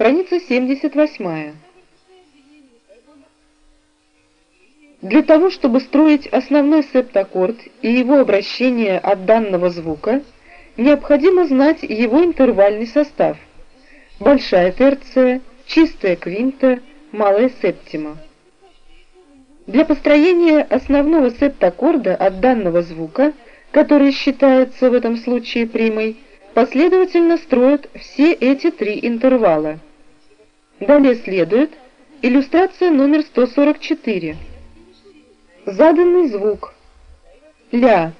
Страница 78. Для того, чтобы строить основной септаккорд и его обращение от данного звука, необходимо знать его интервальный состав. Большая терция, чистая квинта, малая септима. Для построения основного септаккорда от данного звука, который считается в этом случае примой, последовательно строят все эти три интервала. Далее следует иллюстрация номер 144. Заданный звук ля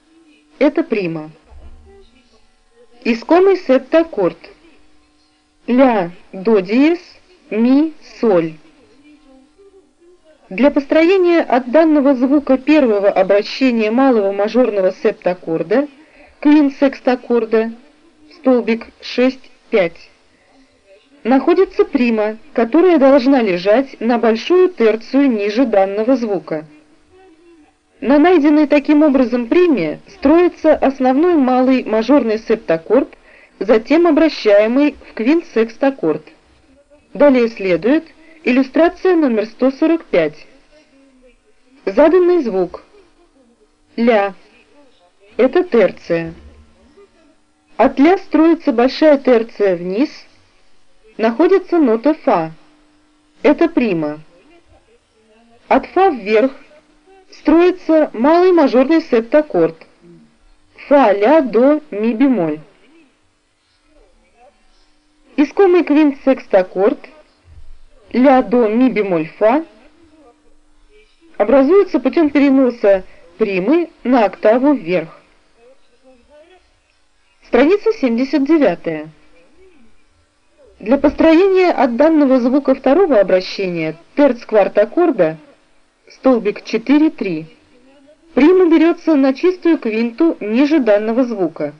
– это прима. Искомый септаккорд ля, до диез, ми, соль. Для построения от данного звука первого обращения малого мажорного септаккорда, квинт-секстаккорда, столбик 6-5, находится прима, которая должна лежать на большую терцию ниже данного звука. На найденной таким образом приме строится основной малый мажорный септаккорд, затем обращаемый в квинт-секстаккорд. Далее следует иллюстрация номер 145. Заданный звук. Ля. Это терция. От ля строится большая терция вниз, находится нота фа. Это прима. От фа вверх строится малый мажорный септаккорд. Фа, ля, до, ми бемоль. Искомый квинт-секстаккорд ля, до, ми бемоль, фа образуется путем переноса примы на октаву вверх. Страница 79. Для построения от данного звука второго обращения терц-кварт аккорда столбик 4-3 прима берется на чистую квинту ниже данного звука.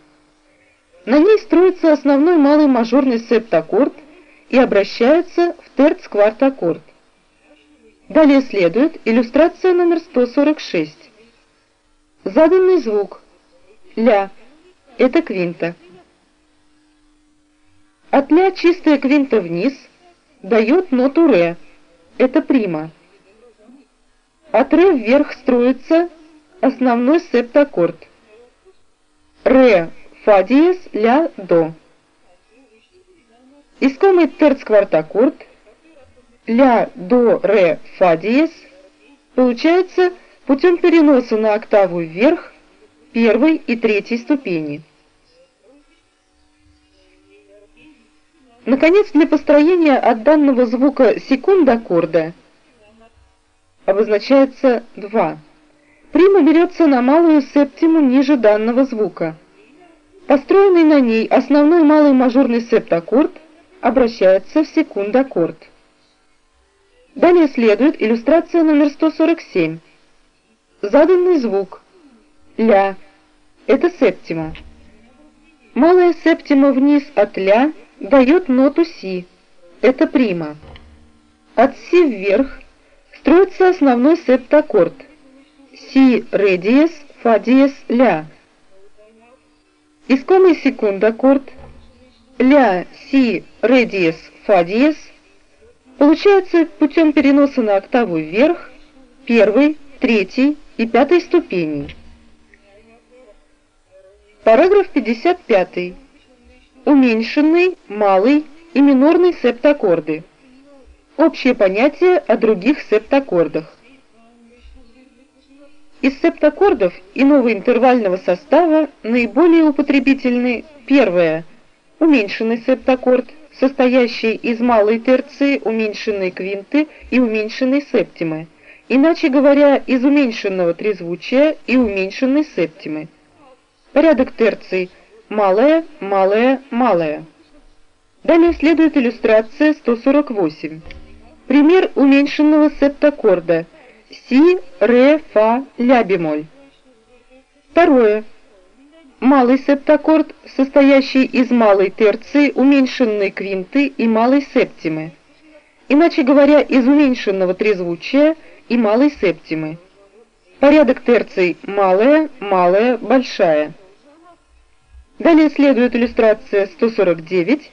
На ней строится основной малый мажорный септаккорд и обращается в терц-кварт аккорд. Далее следует иллюстрация номер 146. Заданный звук ля – это квинта. От ля чистая квинта вниз дает ноту ре – это прима. От ре вверх строится основной септаккорд. Ре, фа диез, ля, до. Искомый терц-квартаккорд ля, до, ре, фа диез получается путем переноса на октаву вверх первой и третьей ступени. Наконец, для построения от данного звука секунд аккорда обозначается 2. Прима берется на малую септиму ниже данного звука. Построенный на ней основной малый мажорный септаккорд обращается в секунд-аккорд. Далее следует иллюстрация номер 147. Заданный звук ля – это септима. Малая септима вниз от ля дает ноту си – это прима. От си вверх строится основной септаккорд – си, ре диез, фа диез, ля. Искомый секунд-аккорд ля, си, ре диез, фа диез получается путем переноса на октаву вверх первой, третьей и пятой ступеней. Параграф 55. Уменьшенный, малый и минорный септаккорды. Общее понятие о других септаккордах. Из септаккордов иного интервального состава наиболее употребительны первое – уменьшенный септаккорд, состоящий из малой терции, уменьшенной квинты и уменьшенной септимы, иначе говоря, из уменьшенного трезвучия и уменьшенной септимы. Порядок терций – малая, малая, малая. Далее следует иллюстрация 148. Пример уменьшенного септаккорда – си, ре, фа, ля бемоль. Второе. Малый септаккорд, состоящий из малой терции, уменьшенной квинты и малой септимы. Иначе говоря, из уменьшенного трезвучия и малой септимы. Порядок терций малая, малая, большая. Далее следует иллюстрация 149